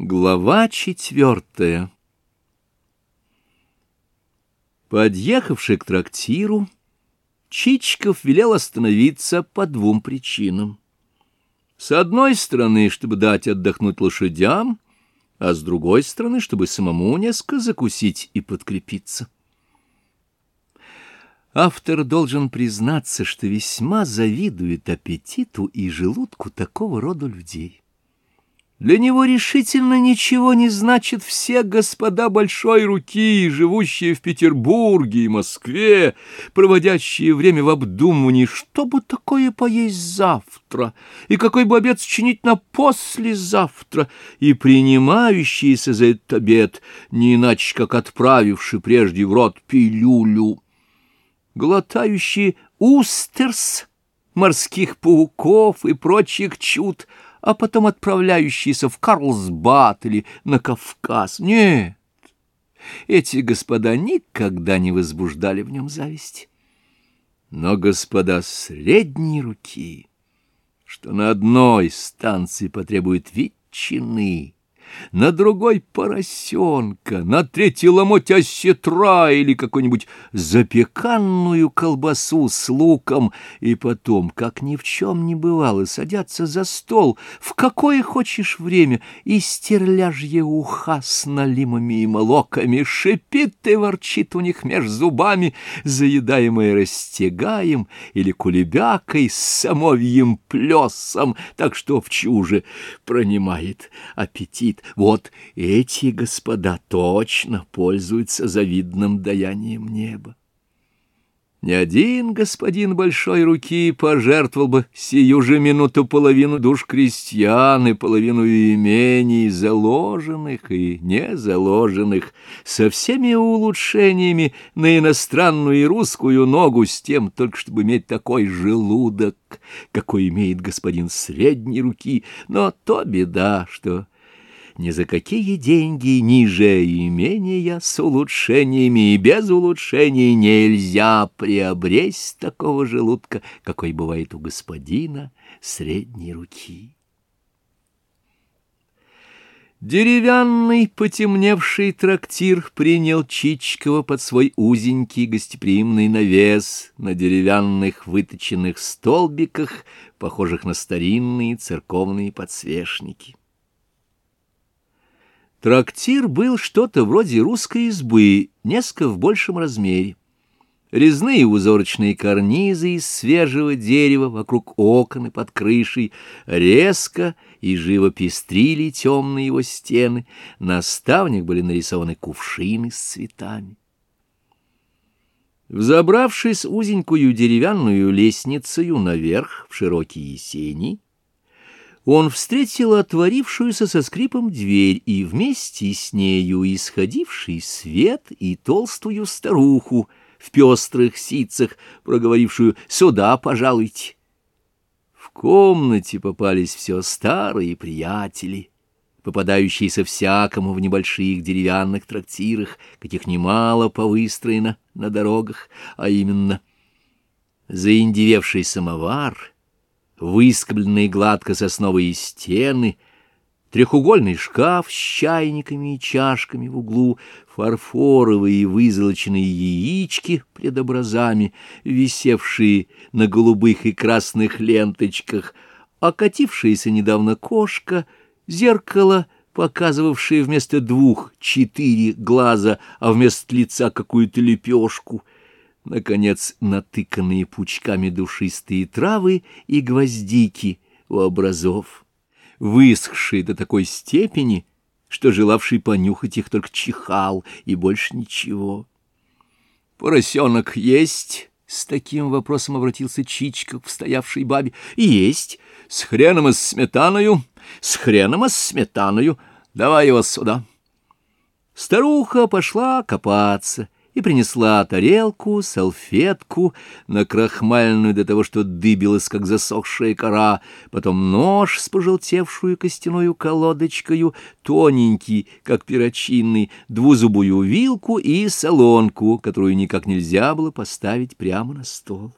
Глава четвертая Подъехавший к трактиру, Чичиков велел остановиться по двум причинам. С одной стороны, чтобы дать отдохнуть лошадям, а с другой стороны, чтобы самому несколько закусить и подкрепиться. Автор должен признаться, что весьма завидует аппетиту и желудку такого рода людей. Для него решительно ничего не значит все господа большой руки, живущие в Петербурге и Москве, проводящие время в обдумывании, что бы такое поесть завтра, и какой бы обед сочинить на послезавтра, и принимающиеся за этот обед, не иначе как отправивший прежде в рот пилюлю, глотающие устерс, морских пауков и прочих чуд — а потом отправляющиеся в Карлсбад или на Кавказ. Нет, эти господа никогда не возбуждали в нем зависти. Но господа средней руки, что на одной станции потребуют ветчины, на другой — поросенка, на третий — ломоть осетра или какую-нибудь запеканную колбасу с луком, и потом, как ни в чем не бывало, садятся за стол. В какое хочешь время, и стерляжье уха с налимами и молоками. Шипит и ворчит у них меж зубами, заедаемое растягаем или кулебякой с самовьим плесом, так что в чуже пронимает аппетит говорит, вот эти господа точно пользуются завидным даянием неба. Ни один господин большой руки пожертвовал бы сию же минуту половину душ крестьян и половину имений, заложенных и незаложенных, со всеми улучшениями на иностранную и русскую ногу, с тем только чтобы иметь такой желудок, какой имеет господин средней руки, но то беда, что ни за какие деньги ниже имения с улучшениями и без улучшений нельзя приобресть такого желудка, какой бывает у господина средней руки. Деревянный потемневший трактир принял Чичкова под свой узенький гостеприимный навес на деревянных выточенных столбиках, похожих на старинные церковные подсвечники. Трактир был что-то вроде русской избы, несколько в большем размере. Резные узорочные карнизы из свежего дерева вокруг окон и под крышей резко и живо пестрили темные его стены, на ставнях были нарисованы кувшины с цветами. Взобравшись узенькую деревянную лестницею наверх в широкие сени, он встретил отворившуюся со скрипом дверь и вместе с нею исходивший свет и толстую старуху в пестрых ситцах, проговорившую «Сюда, пожалуйте». В комнате попались все старые приятели, попадающиеся всякому в небольших деревянных трактирах, каких немало повыстроено на дорогах, а именно заиндевевший самовар — выскобленные гладко сосновые стены, трехугольный шкаф с чайниками и чашками в углу, фарфоровые вызолоченные яички пред образами, висевшие на голубых и красных ленточках, окатившаяся недавно кошка, зеркало, показывавшее вместо двух четыре глаза, а вместо лица какую-то лепешку — наконец, натыканные пучками душистые травы и гвоздики у образов, высохшие до такой степени, что желавший понюхать их только чихал, и больше ничего. «Поросенок есть?» — с таким вопросом обратился Чичка к стоявшей бабе. «Есть. С хреном и с сметаною. С хреном и с сметаною. Давай его сюда». Старуха пошла копаться — и принесла тарелку, салфетку, накрахмальную до того, что дыбилась, как засохшая кора, потом нож с пожелтевшую костяную колодочкою, тоненький, как перочинный, двузубую вилку и солонку, которую никак нельзя было поставить прямо на стол.